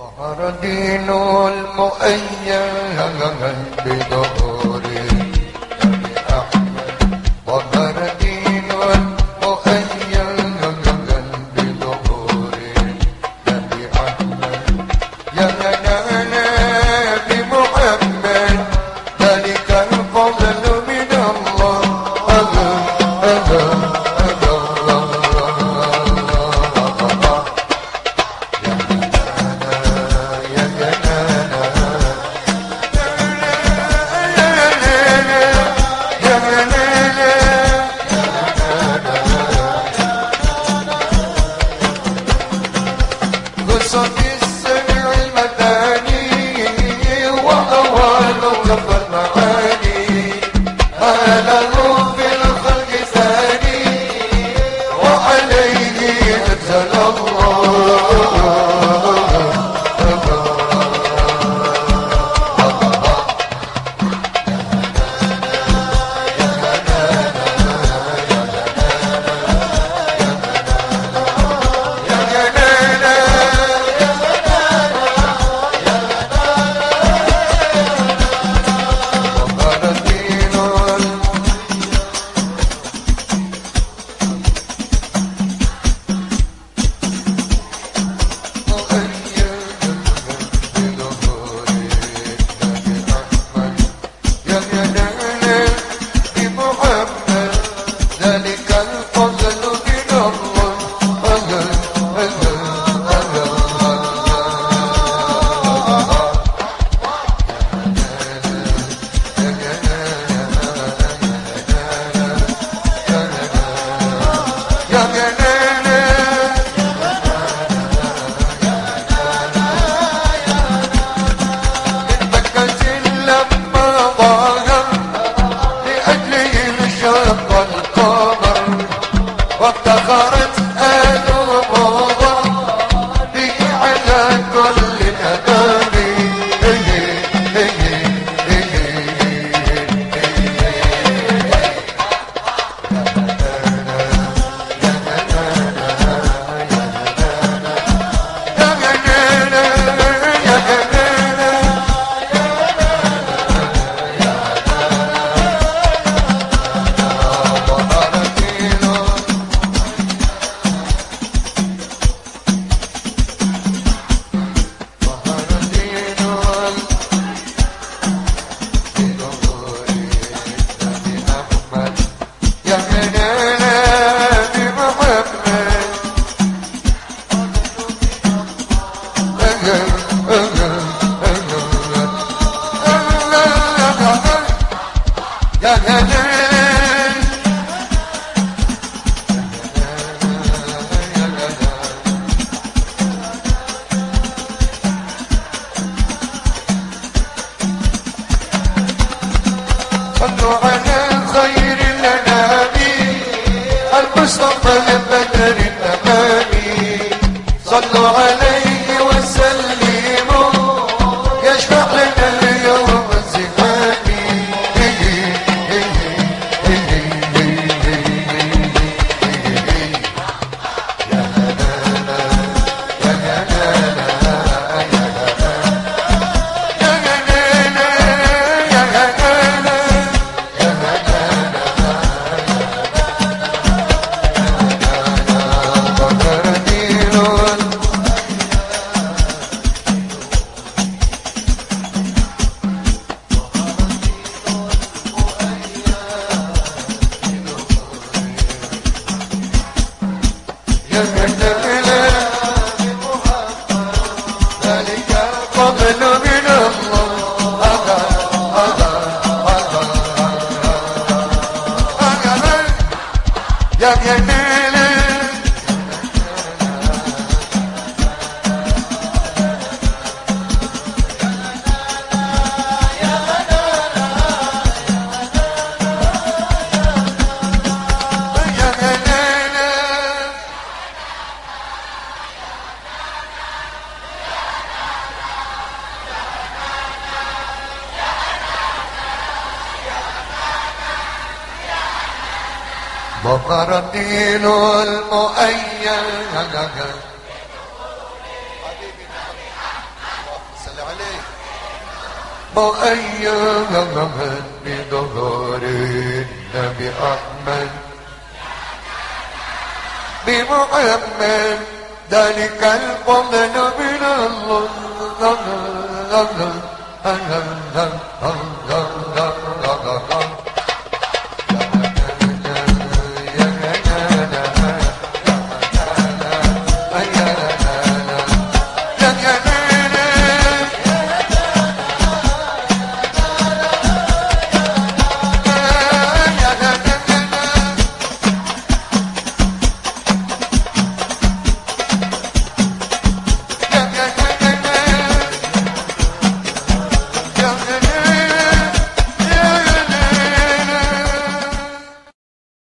ظهر دين المؤيد. بظهور sun صلوا على خير المصطفى البدر tener بقر الدين المؤيد مؤيد بظهور النبي أحمد بمحمد ذلك الفضل من الله